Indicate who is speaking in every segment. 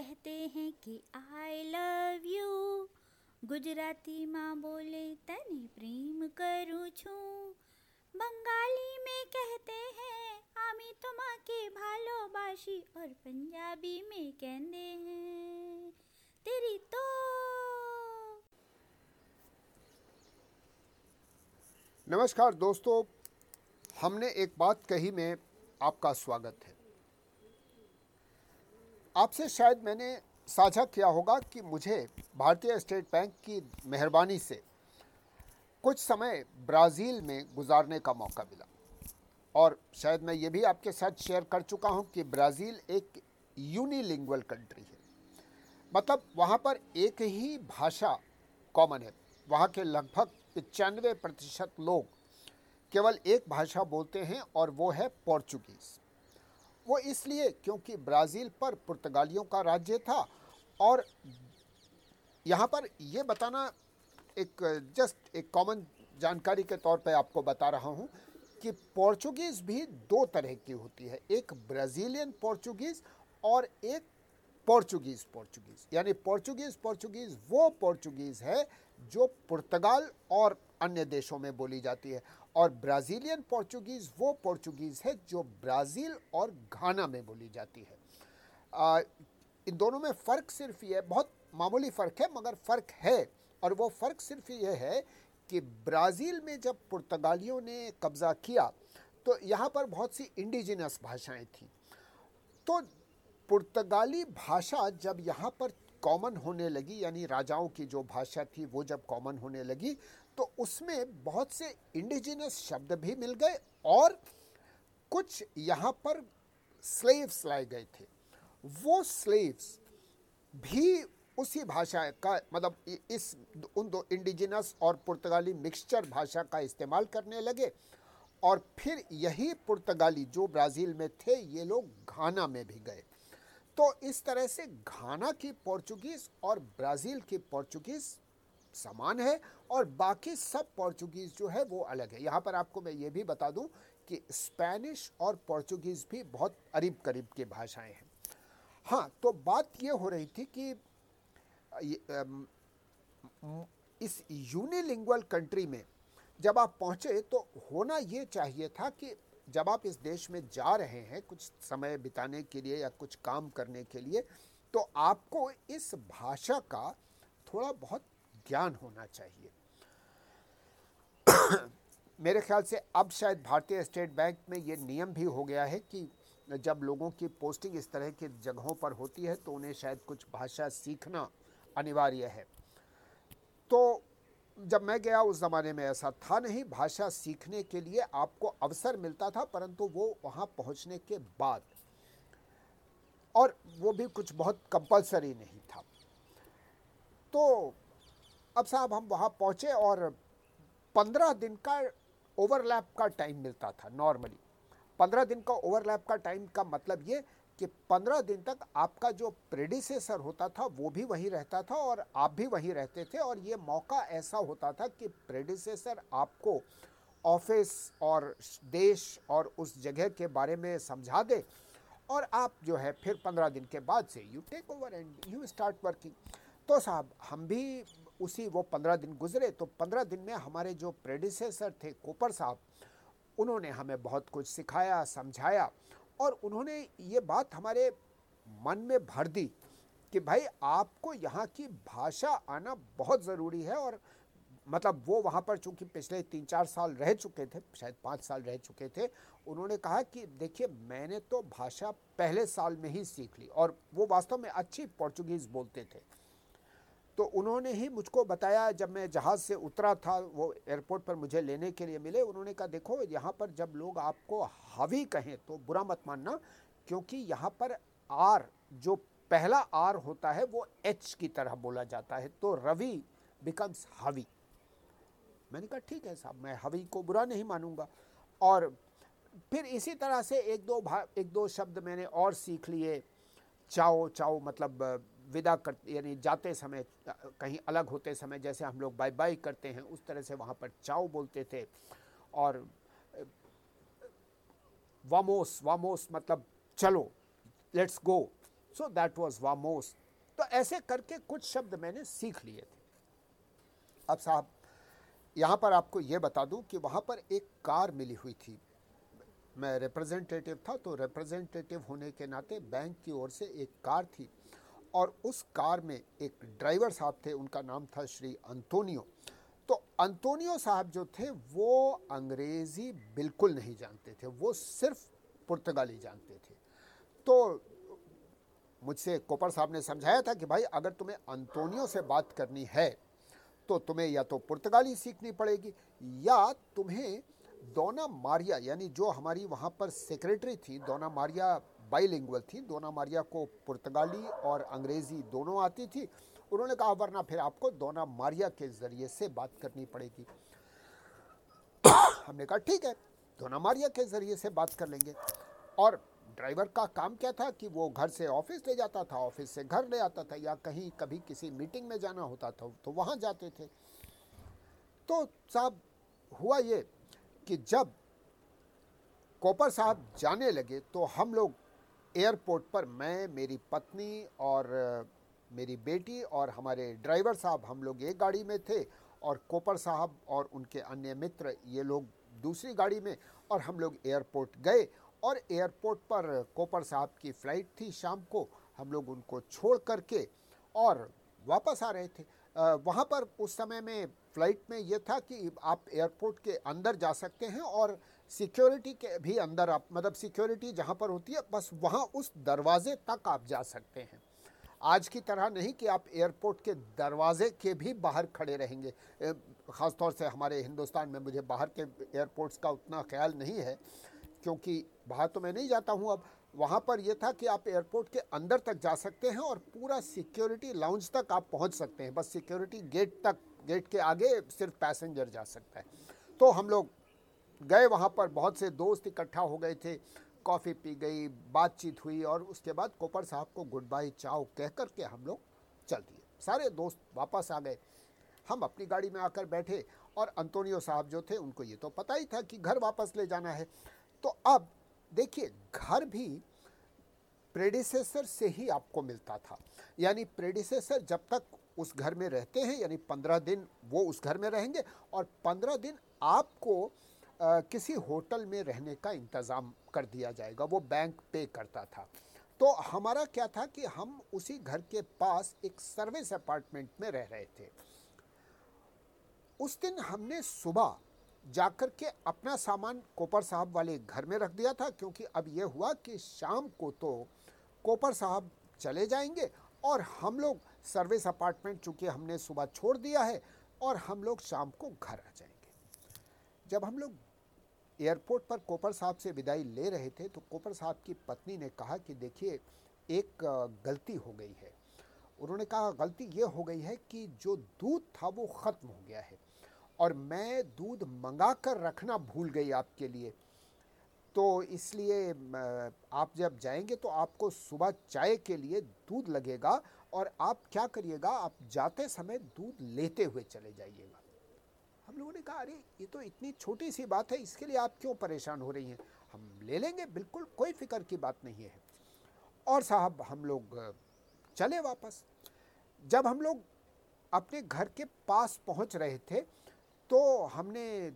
Speaker 1: कहते हैं कि आई लव यू गुजराती माँ बोले તને प्रेम करूँ छू? बंगाली में कहते हैं, आमी আমি তোমাকে ভালোবাসি और पंजाबी में कहते हैं। तेरी तो
Speaker 2: नमस्कार दोस्तों, हमने एक बात कही में आपका स्वागत है। आपसे शायद मैंने साझा किया होगा कि मुझे भारतीय स्टेट बैंक की मेहरबानी से कुछ समय ब्राज़ील में गुजारने का मौका मिला। और शायद मैं ये भी आपके साथ शेयर कर चुका हूँ कि ब्राज़ील एक यूनिलिंगुअल कंट्री है। मतलब वहाँ पर एक ही भाषा कॉमन है। वहाँ के लगभग पचानवे प्रतिशत लोग केवल एक भाषा बोलते हैं और वो है पोर्चुगीज़ वो इसलिए क्योंकि ब्राज़ील पर पुर्तगालियों का राज्य था। और यहाँ पर ये बताना एक, जस्ट एक कॉमन जानकारी के तौर पे आपको बता रहा हूँ कि पोर्चुगीज़ भी दो तरह की होती है। एक ब्राज़ीलियन पोर्चुगीज़ और एक पोर्चुगीज़ पोर्चुगीज़ यानी पोर्चुगीज़ पोर्चुगीज़ वो पोर्चुगीज़ है जो पुर्तगाल और अन्य देशों में बोली जाती है। और ब्राज़ीलियन पोर्चुगीज़ वो पोर्चुगीज़ है जो ब्राज़ील और घाना में बोली जाती है। आ, इन दोनों में फ़र्क सिर्फ़ ये बहुत मामूली फ़र्क है मगर फ़र्क है। और वो फ़र्क सिर्फ़ ये है कि ब्राज़ील में जब पुर्तगालियों ने कब्ज़ा किया तो यहाँ पर बहुत सी इंडिजिनस भाषाएँ थीं। तो पुर्तगाली भाषा जब यहाँ पर कॉमन होने लगी यानी राजाओं की जो भाषा थी वो जब कॉमन होने लगी तो उसमें बहुत से इंडिजिनस शब्द भी मिल गए और कुछ यहाँ पर स्लेव्स लाए गए थे। वो स्लेव्स भी उसी भाषा का मतलब इस उन दो इंडिजिनस और पुर्तगाली मिक्सचर भाषा का इस्तेमाल करने लगे और फिर यही पुर्तगाली जो ब्राज़ील में थे, ये लोग घाना में भी गए। तो इस तरह से घाना की पोर्चुगीज़ और ब्राज़ील की पोर्चुगीज़ समान है और बाकी सब पोर्चुगीज़ जो है वो अलग है। यहाँ पर आपको मैं ये भी बता दूँ कि स्पेनिश और पोर्चुगीज़ भी बहुत करीब करीब की भाषाएँ हैं। हाँ तो बात ये हो रही थी कि इस यूनिलिंगुअल कंट्री में जब आप पहुँचे तो होना ये चाहिए था कि जब आप इस देश में जा रहे हैं कुछ समय बिताने के लिए या कुछ काम करने के लिए तो आपको इस भाषा का थोड़ा बहुत ज्ञान होना चाहिए। मेरे ख्याल से अब शायद भारतीय स्टेट बैंक में ये नियम भी हो गया है कि जब लोगों की पोस्टिंग इस तरह की जगहों पर होती है तो उन्हें शायद कुछ भाषा सीखना अनिवार्य है। तो जब मैं गया उस ज़माने में ऐसा था नहीं, भाषा सीखने के लिए आपको अवसर मिलता था, परंतु वो वहाँ पहुँचने के बाद और वो भी कुछ बहुत कंपलसरी नहीं था। तो अब साहब हम वहाँ पहुँचे और पंद्रह दिन का ओवरलैप का टाइम मिलता था नॉर्मली पंद्रह दिन का ओवरलैप का टाइम का मतलब ये कि पंद्रह दिन तक आपका जो प्रेडिसेसर होता था, वो भी वहीं रहता था और आप भी वहीं रहते थे और ये मौका ऐसा होता था कि प्रेडिसेसर आपको ऑफ़िस और देश और उस जगह के बारे में समझा दे और आप जो है फिर पंद्रह दिन के बाद से you take over and you start working तो साहब हम भी उसी वो पंद्रह दिन गुजरे तो पंद्रह दिन में हमारे जो प्रेडिसेसर थे, कोपर साहब, उन्होंने हमें बहुत कुछ सिखाया, समझाया और उन्होंने ये बात हमारे मन में भर दी कि भाई आपको यहाँ की भाषा आना बहुत ज़रूरी है और मतलब वो वहाँ पर चूँकि पिछले तीन चार साल रह चुके थे, शायद पाँच साल रह चुके थे, उन्होंने कहा कि देखिए, मैंने तो भाषा पहले साल में ही सीख ली और वो वास्तव में अच्छी पोर्चुगीज़ बोलते थे। तो उन्होंने ही मुझको बताया, जब मैं जहाज़ से उतरा था, वो एयरपोर्ट पर मुझे लेने के लिए मिले, उन्होंने कहा, देखो, यहाँ पर जब लोग आपको हवी कहें तो बुरा मत मानना, क्योंकि यहाँ पर आर, जो पहला आर होता है, वो एच की तरह बोला जाता है तो रवि बिकम्स हवी. मैंने कहा, ठीक है साहब, मैं हवी को बुरा नहीं मानूँगा। और फिर इसी तरह से एक दो भा, एक दो शब्द मैंने और सीख लिए, चाओ चाओ मतलब विदा कर, यानी जाते समय, कहीं अलग होते समय, जैसे हम लोग बाय बाय करते हैं, उस तरह से वहाँ पर चाओ बोलते थे। और, वामोस वामोस मतलब चलो let's go so that was vamos. तो ऐसे करके कुछ शब्द मैंने सीख लिए थे। अब साहब, यहाँ पर आपको ये बता दूँ कि वहाँ पर एक कार मिली हुई थी। मैं रिप्रेजेंटेटिव था तो रिप्रेजेंटेटिव होने के नाते बैंक की ओर से एक कार थी। और उस कार में एक ड्राइवर साहब थे, उनका नाम था श्री अंतोनियो। तो अंतोनियो साहब जो थे, वो अंग्रेज़ी बिल्कुल नहीं जानते थे, वो सिर्फ़ पुर्तगाली जानते थे। तो मुझसे कोपर साहब ने समझाया था कि भाई, अगर तुम्हें अंतोनियो से बात करनी है तो तुम्हें या तो पुर्तगाली सीखनी पड़ेगी, या तुम्हें दोना मारिया, यानी जो हमारी वहाँ पर सेक्रेटरी थी, दोना मारिया बाईलिंगुअल थी। दोना मारिया को पुर्तगाली और अंग्रेज़ी दोनों आती थी। उन्होंने कहा, वरना फिर आपको दोना मारिया के ज़रिए से बात करनी पड़ेगी। हमने कहा, ठीक है, दोना मारिया के ज़रिए से बात कर लेंगे। और ड्राइवर का काम क्या था कि वो घर से ऑफ़िस ले जाता था, ऑफ़िस से घर ले आता था या कहीं, कभी किसी मीटिंग में जाना होता था तो वहाँ जाते थे। तो साहब, हुआ ये कि जब कोपर साहब जाने लगे तो हम लोग एयरपोर्ट पर मैं, मेरी पत्नी और मेरी बेटी और हमारे ड्राइवर साहब हम लोग एक गाड़ी में थे और कोपर साहब और उनके अन्य मित्र, ये लोग दूसरी गाड़ी में और हम लोग एयरपोर्ट गए और एयरपोर्ट पर कोपर साहब की फ़्लाइट थी शाम को, हम लोग उनको छोड़ करके और वापस आ रहे थे। वहाँ पर उस समय में फ़्लाइट में ये था कि आप एयरपोर्ट के अंदर जा सकते हैं और सिक्योरिटी के भी अंदर आप मतलब सिक्योरिटी जहाँ पर होती है, बस वहाँ उस दरवाज़े तक आप जा सकते हैं। आज की तरह नहीं कि आप एयरपोर्ट के दरवाजे के भी बाहर खड़े रहेंगे। ख़ास तौर से हमारे हिंदुस्तान में मुझे बाहर के एयरपोर्ट्स का उतना ख्याल नहीं है, क्योंकि बाहर तो मैं नहीं जाता हूँ अब। वहाँ पर यह था कि आप एयरपोर्ट के अंदर तक जा सकते हैं और पूरा सिक्योरिटी लाउंज तक आप पहुँच सकते हैं। बस सिक्योरिटी गेट तक, गेट के आगे सिर्फ़ पैसेंजर जा सकता है। तो हम लोग गए वहाँ पर, बहुत से दोस्त इकट्ठा हो गए थे, कॉफ़ी पी गई, बातचीत हुई और उसके बाद कोपर साहब को गुड बाय चाओ कह कर के हम लोग चल दिए। सारे दोस्त वापस आ गए। हम अपनी गाड़ी में आकर बैठे और अंतोनियो साहब जो थे, उनको ये तो पता ही था कि घर वापस ले जाना है। तो अब देखिए, घर भी प्रेडिसेसर से ही आपको मिलता था। यानी प्रेडिसेसर जब तक उस घर में रहते हैं, यानी पंद्रह दिन वो उस घर में रहेंगे और पंद्रह दिन आपको किसी होटल में रहने का इंतज़ाम कर दिया जाएगा, वो बैंक पे करता था। तो हमारा क्या था कि हम उसी घर के पास एक सर्विस अपार्टमेंट में रह रहे थे। उस दिन हमने सुबह जाकर के अपना सामान कोपर साहब वाले घर में रख दिया था, क्योंकि अब यह हुआ कि शाम को तो कोपर साहब चले जाएँगे और हम लोग सर्विस अपार्टमेंट, चूँकि हमने सुबह छोड़ दिया है, और हम लोग शाम को घर आ जाएँगे। जब हम लोग एयरपोर्ट पर कोपर साहब से विदाई ले रहे थे तो कोपर साहब की पत्नी ने कहा कि देखिए, एक गलती हो गई है। उन्होंने कहा, गलती ये हो गई है कि जो दूध था वो ख़त्म हो गया है और मैं दूध मंगा कर रखना भूल गई आपके लिए। तो इसलिए आप जब जाएँगे तो आपको सुबह चाय के लिए दूध लगेगा और आप क्या करिएगा, आप जाते समय दूध लेते हुए चले जाइएगा। लोगों ने कहा, अरे, ये तो इतनी छोटी सी बात है, इसके लिए आप क्यों परेशान हो रही हैं? हम ले लेंगे, बिल्कुल, कोई फ़िक्र की बात नहीं है। और साहब, हम लोग चले वापस। जब हम लोग अपने घर के पास पहुँच रहे थे तो हमने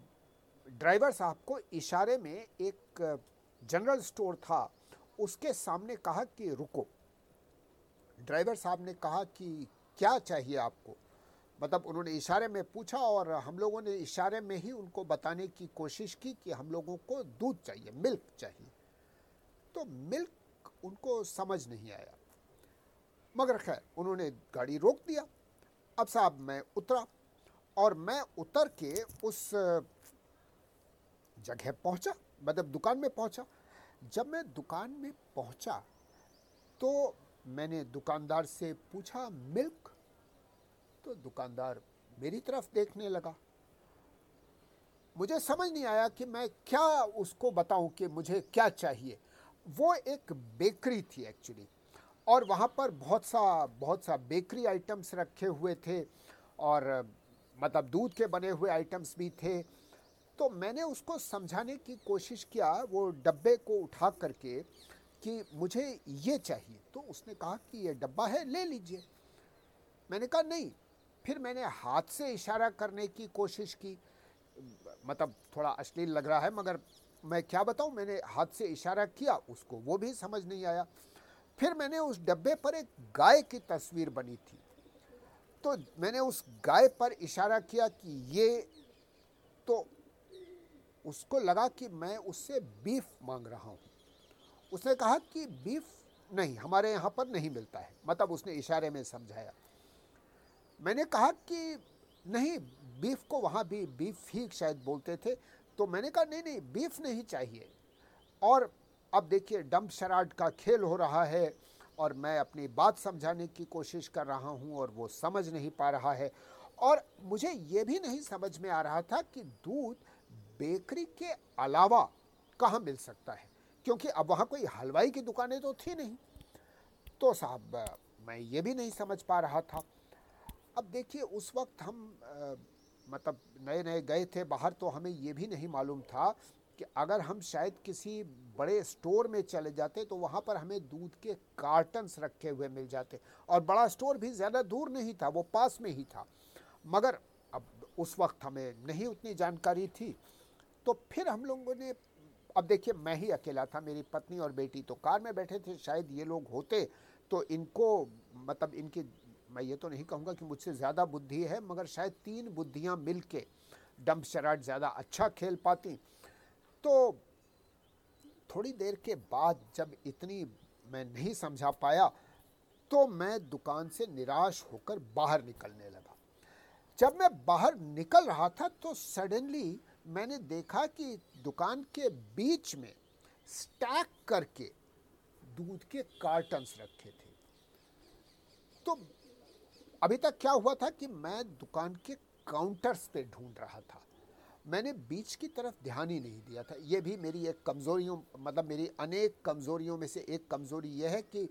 Speaker 2: ड्राइवर साहब को इशारे में एक जनरल स्टोर था, उसके सामने कहा कि, रुको। ड्राइवर साहब ने कहा कि, क्या चाहिए आपको? मतलब उन्होंने इशारे में पूछा और हम लोगों ने इशारे में ही उनको बताने की कोशिश की कि हम लोगों को दूध चाहिए, मिल्क चाहिए। तो मिल्क उनको समझ नहीं आया। मगर खैर, उन्होंने गाड़ी रोक दिया। अब साहब मैं उतरा और मैं उतर के उस जगह पहुँचा मतलब दुकान में पहुँचा। जब मैं दुकान में पहुँचा तो मैंने दुकानदार से पूछा, मिल्क तो दुकानदार मेरी तरफ़ देखने लगा। मुझे समझ नहीं आया कि मैं क्या उसको बताऊँ कि मुझे क्या चाहिए। वो एक बेकरी थी एक्चुअली और वहाँ पर बहुत सा बहुत सा बेकरी आइटम्स रखे हुए थे और मतलब दूध के बने हुए आइटम्स भी थे। तो मैंने उसको समझाने की कोशिश किया, वो डब्बे को उठा करके कि मुझे ये चाहिए। तो उसने कहा कि ये डब्बा है, ले लीजिए। मैंने कहा, नहीं फिर मैंने हाथ से इशारा करने की कोशिश की। मतलब थोड़ा अश्लील लग रहा है, मगर मैं क्या बताऊँ, मैंने हाथ से इशारा किया, उसको वो भी समझ नहीं आया। फिर मैंने उस डब्बे पर एक गाय की तस्वीर बनी थी। तो मैंने उस गाय पर इशारा किया कि ये तो उसको लगा कि मैं उससे बीफ मांग रहा हूँ। उसने कहा कि बीफ नहीं, हमारे यहाँ पर नहीं मिलता है। मतलब उसने इशारे में समझाया। मैंने कहा कि नहीं बीफ को वहाँ भी बीफ ही शायद बोलते थे। तो मैंने कहा, नहीं नहीं बीफ नहीं चाहिए। और अब देखिए डम्प शराड का खेल हो रहा है और मैं अपनी बात समझाने की कोशिश कर रहा हूँ और वो समझ नहीं पा रहा है। और मुझे ये भी नहीं समझ में आ रहा था कि दूध बेकरी के अलावा कहाँ मिल सकता है, क्योंकि अब वहाँ कोई हलवाई की दुकानें तो थी नहीं। तो साहब, मैं ये भी नहीं समझ पा रहा था। अब देखिए उस वक्त हम आ, मतलब नए नए गए थे बाहर तो हमें ये भी नहीं मालूम था कि अगर हम शायद किसी बड़े स्टोर में चले जाते तो वहाँ पर हमें दूध के कार्टन्स रखे हुए मिल जाते। और बड़ा स्टोर भी ज़्यादा दूर नहीं था वो पास में ही था। मगर अब उस वक्त हमें नहीं उतनी जानकारी थी। तो फिर हम लोगों ने अब देखिए मैं ही अकेला था मेरी पत्नी और बेटी तो कार में बैठे थे शायद ये लोग होते तो इनको मतलब इनकी मैं ये तो नहीं कहूँगा कि मुझसे ज़्यादा बुद्धि है, मगर शायद तीन बुद्धियाँ मिल के डम्प शराट ज़्यादा अच्छा खेल पाती। तो थोड़ी देर के बाद जब इतनी मैं नहीं समझा पाया तो मैं दुकान से निराश होकर बाहर निकलने लगा। जब मैं बाहर निकल रहा था तो सडनली मैंने देखा कि दुकान के बीच में स्टैक करके दूध के कार्टन्स रखे थे। तो अभी तक क्या हुआ था कि मैं दुकान के काउंटर्स पे ढूंढ रहा था। मैंने बीच की तरफ़ ध्यान ही नहीं दिया था। ये भी मेरी एक कमज़ोरियों मतलब मेरी अनेक कमज़ोरियों में से एक कमज़ोरी यह है कि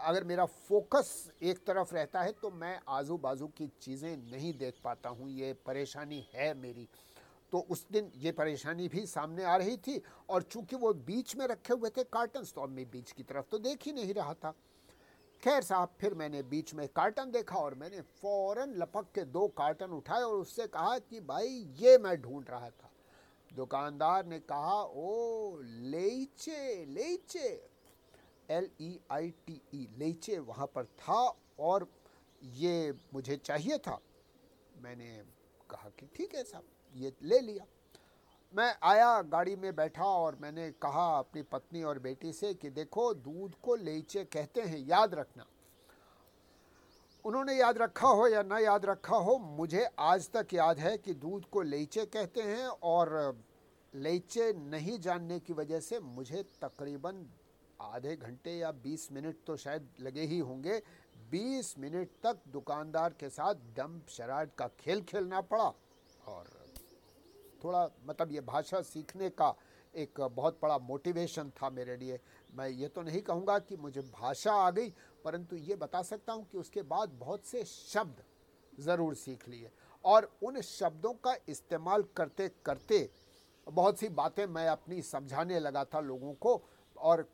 Speaker 2: अगर मेरा फोकस एक तरफ़ रहता है तो मैं आजू बाजू की चीज़ें नहीं देख पाता हूँ। ये परेशानी है मेरी। तो उस दिन ये परेशानी भी सामने आ रही थी और चूँकि वो बीच में रखे हुए थे कार्टन्स तो अब मैं बीच की तरफ़ तो देख ही नहीं रहा था। खैर साहब, फिर मैंने बीच में कार्टन देखा और मैंने फ़ौरन लपक के दो कार्टन उठाए और उससे कहा कि भाई, ये मैं ढूंढ रहा था। दुकानदार ने कहा, ओ लेचे लेचे L E I T E लेचे वहाँ पर था और ये मुझे चाहिए था। मैंने कहा कि ठीक है साहब, ये ले लिया। मैं आया गाड़ी में बैठा और मैंने कहा अपनी पत्नी और बेटी से कि देखो, दूध को लेचे कहते हैं, याद रखना। उन्होंने याद रखा हो या ना याद रखा हो, मुझे आज तक याद है कि दूध को लेचे कहते हैं और लेचे नहीं जानने की वजह से मुझे तकरीबन आधे घंटे या 20 मिनट तो शायद लगे ही होंगे। 20 मिनट तक दुकानदार के साथ डंप शराड का खेल खेलना पड़ा और थोड़ा मतलब ये भाषा सीखने का एक बहुत बड़ा मोटिवेशन था मेरे लिए। मैं ये तो नहीं कहूँगा कि मुझे भाषा आ गई, परंतु ये बता सकता हूँ कि उसके बाद बहुत से शब्द ज़रूर सीख लिए। और उन शब्दों का इस्तेमाल करते करते बहुत सी बातें मैं अपनी समझाने लगा था लोगों को। और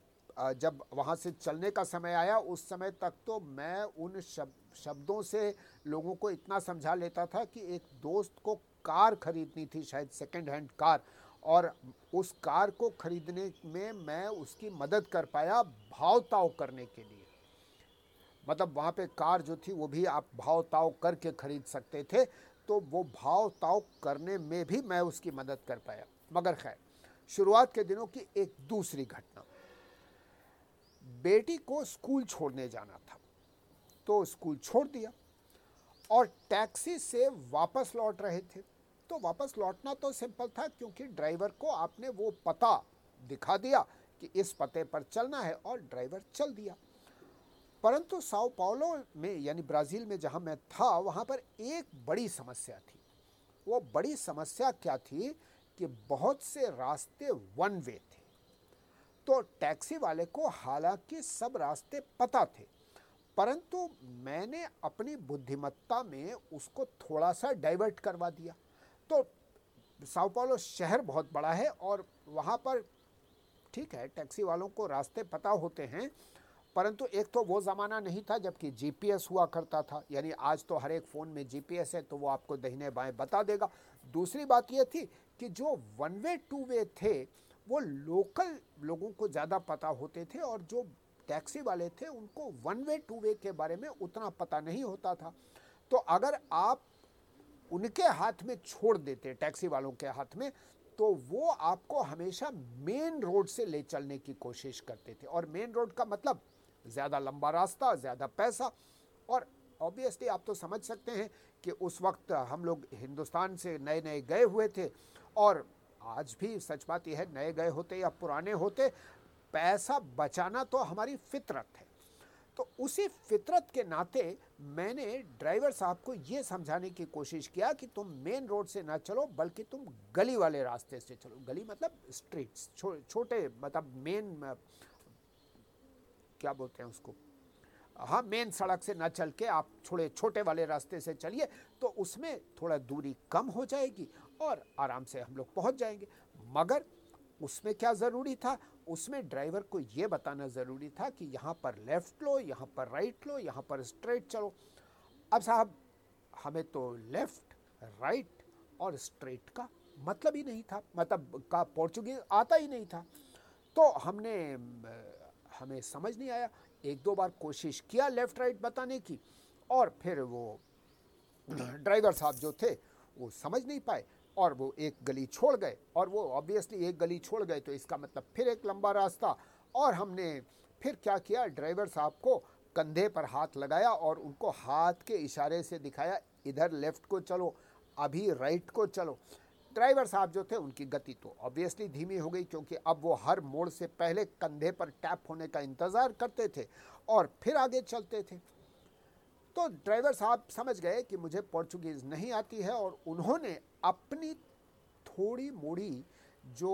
Speaker 2: जब वहाँ से चलने का समय आया, उस समय तक तो मैं उन शब्द शब्दों से लोगों को इतना समझा लेता था कि एक दोस्त को कार खरीदनी थी, शायद सेकेंड हैंड कार और उस कार को खरीदने में मैं उसकी मदद कर पाया भाव ताव करने के लिए। मतलब वहाँ पे कार जो थी, वो भी आप भाव ताव करके खरीद सकते थे तो वो भाव ताव करने में भी मैं उसकी मदद कर पाया। मगर खैर, शुरुआत के दिनों की एक दूसरी घटना। बेटी को स्कूल छोड़ने जाना था तो स्कूल छोड़ दिया और टैक्सी से वापस लौट रहे थे। तो वापस लौटना तो सिंपल था, क्योंकि ड्राइवर को आपने वो पता दिखा दिया कि इस पते पर चलना है और ड्राइवर चल दिया। परंतु साओ पाओलो में, यानी ब्राज़ील में जहाँ मैं था, वहाँ पर एक बड़ी समस्या थी। वो बड़ी समस्या क्या थी कि बहुत से रास्ते वन वे थे। तो टैक्सी वाले को हालाँकि सब रास्ते पता थे, परंतु मैंने अपनी बुद्धिमत्ता में उसको थोड़ा सा डाइवर्ट करवा दिया। तो साउपालो शहर बहुत बड़ा है और वहाँ पर ठीक है, टैक्सी वालों को रास्ते पता होते हैं, परंतु एक तो वो ज़माना नहीं था जबकि जीपीएस हुआ करता था। यानी आज तो हर एक फ़ोन में जीपीएस है तो वो आपको दहीने बाएँ बता देगा। दूसरी बात ये थी कि जो वन वे टू वे थे, वो लोकल लोगों को ज़्यादा पता होते थे और जो टैक्सी वाले थे, उनको वन वे टू वे के बारे में उतना पता नहीं होता था। तो अगर आप उनके हाथ में छोड़ देते टैक्सी वालों के हाथ में तो वो आपको हमेशा मेन रोड से ले चलने की कोशिश करते थे। और मेन रोड का मतलब ज़्यादा लंबा रास्ता, ज़्यादा पैसा। और ऑब्वियसली आप तो समझ सकते हैं कि उस वक्त हम लोग हिंदुस्तान से नए नए गए हुए थे। और आज भी सच बात यह है, नए गए होते या पुराने होते, पैसा बचाना तो हमारी फितरत है। तो उसी फितरत के नाते मैंने ड्राइवर साहब को ये समझाने की कोशिश किया कि तुम मेन रोड से ना चलो बल्कि तुम गली वाले रास्ते से चलो। गली मतलब स्ट्रीट्स छो, छोटे मतलब मेन क्या बोलते हैं उसको? हाँ मेन सड़क से ना चल के आप छोटे छोटे वाले रास्ते से चलिए तो उसमें थोड़ा दूरी कम हो जाएगी और आराम से हम लोग पहुँच जाएँगे। मगर उसमें क्या ज़रूरी था? उसमें ड्राइवर को ये बताना ज़रूरी था कि यहाँ पर लेफ़्ट लो, यहाँ पर राइट लो, यहाँ पर स्ट्रेट चलो। अब साहब, हमें तो लेफ़्ट राइट और स्ट्रेट का मतलब ही नहीं था। मतलब का पोर्चुगीज आता ही नहीं था। तो हमने, हमें समझ नहीं आया। एक दो बार कोशिश किया लेफ़्ट राइट बताने की और फिर वो ड्राइवर साहब जो थे, वो समझ नहीं पाए। और वो एक गली छोड़ गए। और वो ऑब्वियसली एक गली छोड़ गए तो इसका मतलब फिर एक लंबा रास्ता। और हमने फिर क्या किया? ड्राइवर साहब को कंधे पर हाथ लगाया और उनको हाथ के इशारे से दिखाया, इधर लेफ़्ट को चलो, अभी राइट को चलो। ड्राइवर साहब जो थे, उनकी गति तो ऑब्वियसली धीमी हो गई, क्योंकि अब वो हर मोड़ से पहले कंधे पर टैप होने का इंतज़ार करते थे और फिर आगे चलते थे। तो ड्राइवर साहब समझ गए कि मुझे पोर्चुगीज़ नहीं आती है और उन्होंने अपनी थोड़ी मोड़ी जो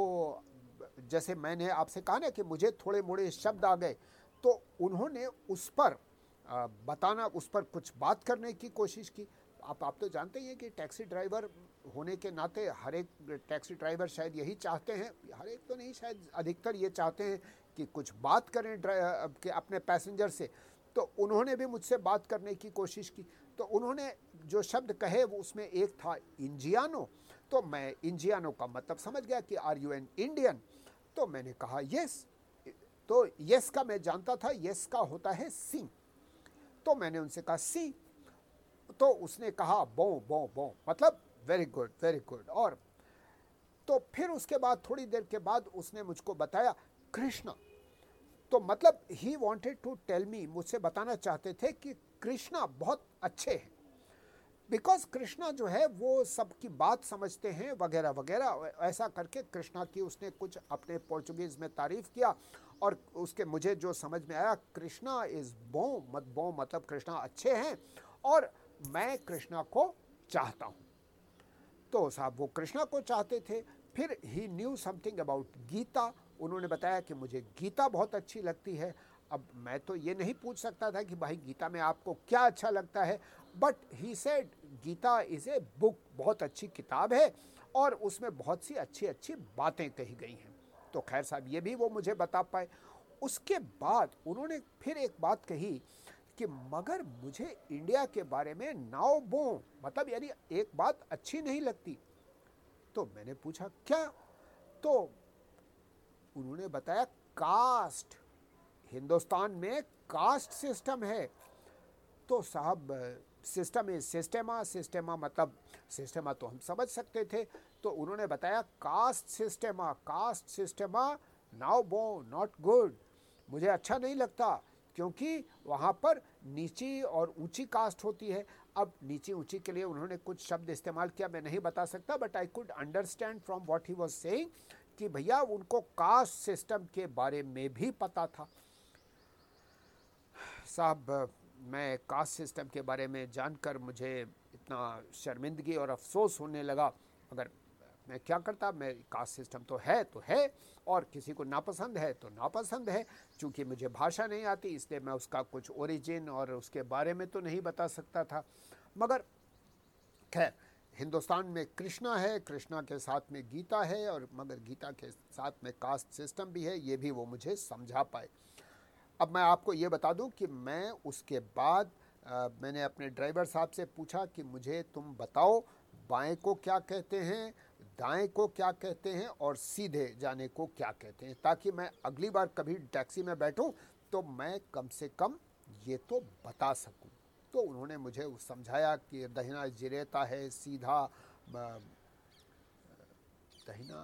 Speaker 2: जैसे मैंने आपसे कहा ना कि मुझे थोड़े मोड़े शब्द आ गए तो उन्होंने उस पर बताना, उस पर कुछ बात करने की कोशिश की। आप आप तो जानते ही हैं कि टैक्सी ड्राइवर होने के नाते हर एक टैक्सी ड्राइवर शायद यही चाहते हैं, हर एक तो नहीं, शायद अधिकतर ये चाहते हैं कि कुछ बात करें कि अपने पैसेंजर से। तो उन्होंने भी मुझसे बात करने की कोशिश की। तो उन्होंने जो शब्द कहे वो उसमें एक था इंजियानो तो मैं इंजियानो का मतलब समझ गया कि आर यू एन इंडियन। तो मैंने कहा, यस। तो यस का मैं जानता था, यस का होता है सी। तो मैंने उनसे कहा, सी। तो उसने कहा, बो बो बो। मतलब वेरी गुड वेरी गुड। और तो फिर उसके बाद, थोड़ी देर के बाद उसने मुझको बताया, कृष्णा। तो मतलब he wanted to tell me मुझसे बताना चाहते थे कि कृष्णा बहुत अच्छे हैं। बिकॉज़ कृष्णा जो है, वो सबकी बात समझते हैं, वगैरह वगैरह। ऐसा करके कृष्णा की उसने कुछ अपने पोर्चुगीज़ में तारीफ़ किया और उसके मुझे जो समझ में आया, कृष्णा इज़ बो, मत बो मतलब कृष्णा अच्छे हैं और मैं कृष्णा को चाहता हूँ। तो साहब वो कृष्णा को चाहते थे। फिर he knew something about Gita उन्होंने बताया कि मुझे गीता बहुत अच्छी लगती है। अब मैं तो ये नहीं पूछ सकता था कि भाई गीता में आपको क्या अच्छा लगता है but he said Gita is a book बहुत अच्छी किताब है और उसमें बहुत सी अच्छी अच्छी बातें कही गई हैं। तो खैर साहब, ये भी वो मुझे बता पाए। उसके बाद उन्होंने फिर एक बात कही कि मगर मुझे इंडिया के बारे में नाव बो मतलब यानी एक बात अच्छी नहीं लगती। तो मैंने पूछा, क्या? तो उन्होंने बताया, कास्ट, हिंदुस्तान में कास्ट सिस्टम है। तो साहब, सिस्टम इज़ सिस्टेमा सिस्टेमा मतलब सिस्टेमा तो हम समझ सकते थे। तो उन्होंने बताया, कास्ट सिस्टेमा कास्ट सिस्टेमा, नाउ बो नॉट गुड। मुझे अच्छा नहीं लगता, क्योंकि वहाँ पर नीची और ऊँची कास्ट होती है। अब नीची ऊँची के लिए उन्होंने कुछ शब्द इस्तेमाल किया, मैं नहीं बता सकता but I could understand from what he was saying कि भैया उनको कास्ट सिस्टम के बारे में भी पता था। साहब, मैं कास्ट सिस्टम के बारे में जानकर मुझे इतना शर्मिंदगी और अफसोस होने लगा। मगर मैं क्या करता, मैं कास्ट सिस्टम तो है तो है, और किसी को नापसंद है तो नापसंद है। चूँकि मुझे भाषा नहीं आती, इसलिए मैं उसका कुछ ओरिजिन और उसके बारे में तो नहीं बता सकता था। मगर खैर हिंदुस्तान में कृष्णा है कृष्णा के साथ में गीता है और मगर गीता के साथ में कास्ट सिस्टम भी है ये भी वो मुझे समझा पाए। अब मैं आपको ये बता दूँ कि मैं उसके बाद आ, मैंने अपने ड्राइवर साहब से पूछा कि मुझे तुम बताओ बाएँ को क्या कहते हैं दाएँ को क्या कहते हैं और सीधे जाने को क्या कहते हैं ताकि मैं अगली बार कभी टैक्सी में बैठूं तो मैं कम से कम ये तो बता सकूँ। तो उन्होंने मुझे समझाया कि दहिना जिरेता है, सीधा दहिना,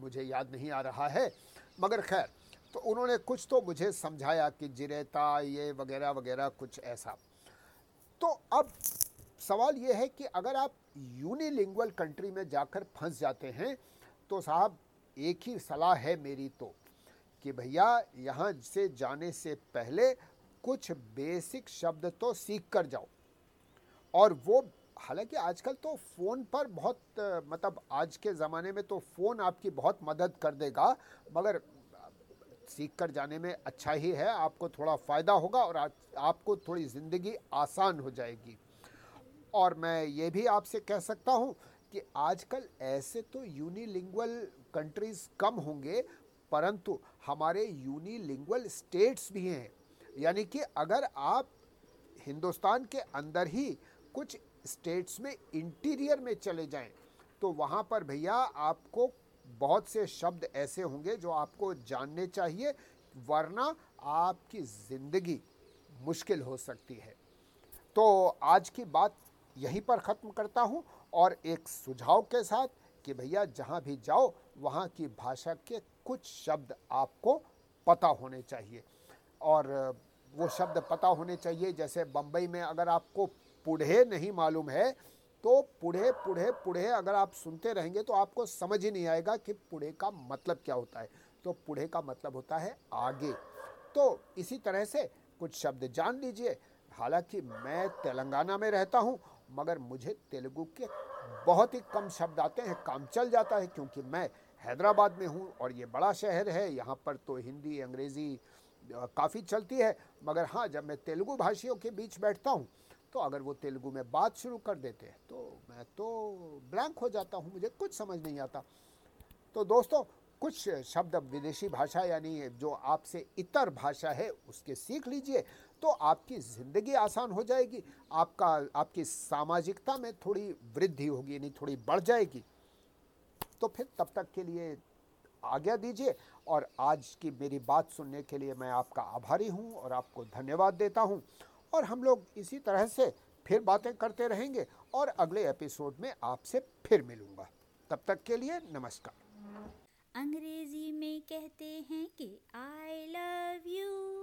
Speaker 2: मुझे याद नहीं आ रहा है, मगर खैर तो उन्होंने कुछ तो मुझे समझाया कि जिरेता, ये वगैरह वगैरह, कुछ ऐसा। तो अब सवाल ये है कि अगर आप यूनिलिंगुअल कंट्री में जाकर फंस जाते हैं तो साहब, एक ही सलाह है मेरी तो कि भैया, यहाँ से जाने से पहले कुछ बेसिक शब्द तो सीख कर जाओ। और वो, हालाँकि आजकल तो फ़ोन पर बहुत मतलब आज के ज़माने में तो फ़ोन आपकी बहुत मदद कर देगा, मगर सीख कर जाने में अच्छा ही है, आपको थोड़ा फ़ायदा होगा और आपको थोड़ी ज़िंदगी आसान हो जाएगी। और मैं ये भी आपसे कह सकता हूँ कि आजकल ऐसे तो यूनिलिंगुअल कंट्रीज़ कम होंगे, परंतु हमारे यूनिलिंगुअल स्टेट्स भी हैं। यानी कि अगर आप हिंदुस्तान के अंदर ही कुछ स्टेट्स में इंटीरियर में चले जाएँ तो वहाँ पर भैया आपको बहुत से शब्द ऐसे होंगे जो आपको जानने चाहिए, वरना आपकी ज़िंदगी मुश्किल हो सकती है। तो आज की बात यहीं पर ख़त्म करता हूँ और एक सुझाव के साथ कि भैया जहाँ भी जाओ, वहाँ की भाषा के कुछ शब्द आपको पता होने चाहिए। और वो शब्द पता होने चाहिए। जैसे बम्बई में अगर आपको पुढ़े नहीं मालूम है तो पुढ़े पुढ़े पुढ़े अगर आप सुनते रहेंगे तो आपको समझ ही नहीं आएगा कि पुढ़े का मतलब क्या होता है। तो पुढ़े का मतलब होता है आगे। तो इसी तरह से कुछ शब्द जान लीजिए। हालाँकि मैं तेलंगाना में रहता हूँ, मगर मुझे तेलुगु के बहुत ही कम शब्द आते हैं। काम चल जाता है क्योंकि मैं हैदराबाद में हूँ और ये बड़ा शहर है। यहाँ पर तो हिंदी, अंग्रेज़ी काफ़ी चलती है। मगर हाँ जब मैं तेलुगु भाषियों के बीच बैठता हूँ तो अगर वो तेलुगु में बात शुरू कर देते हैं तो मैं तो ब्लैंक हो जाता हूँ। मुझे कुछ समझ नहीं आता। तो दोस्तों, कुछ शब्द विदेशी भाषा, यानी जो आपसे इतर भाषा है, उसके सीख लीजिए तो आपकी ज़िंदगी आसान हो जाएगी। आपका, आपकी सामाजिकता में थोड़ी वृद्धि होगी, यानी थोड़ी बढ़ जाएगी। तो फिर तब तक के लिए आज्ञा दीजिए। और आज की मेरी बात सुनने के लिए मैं आपका आभारी हूँ और आपको धन्यवाद देता हूँ। और हम लोग इसी तरह से फिर बातें करते रहेंगे और अगले एपिसोड में आपसे फिर मिलूँगा। तब तक के लिए नमस्कार।
Speaker 1: अंग्रेज़ी में कहते हैं कि आई लव यू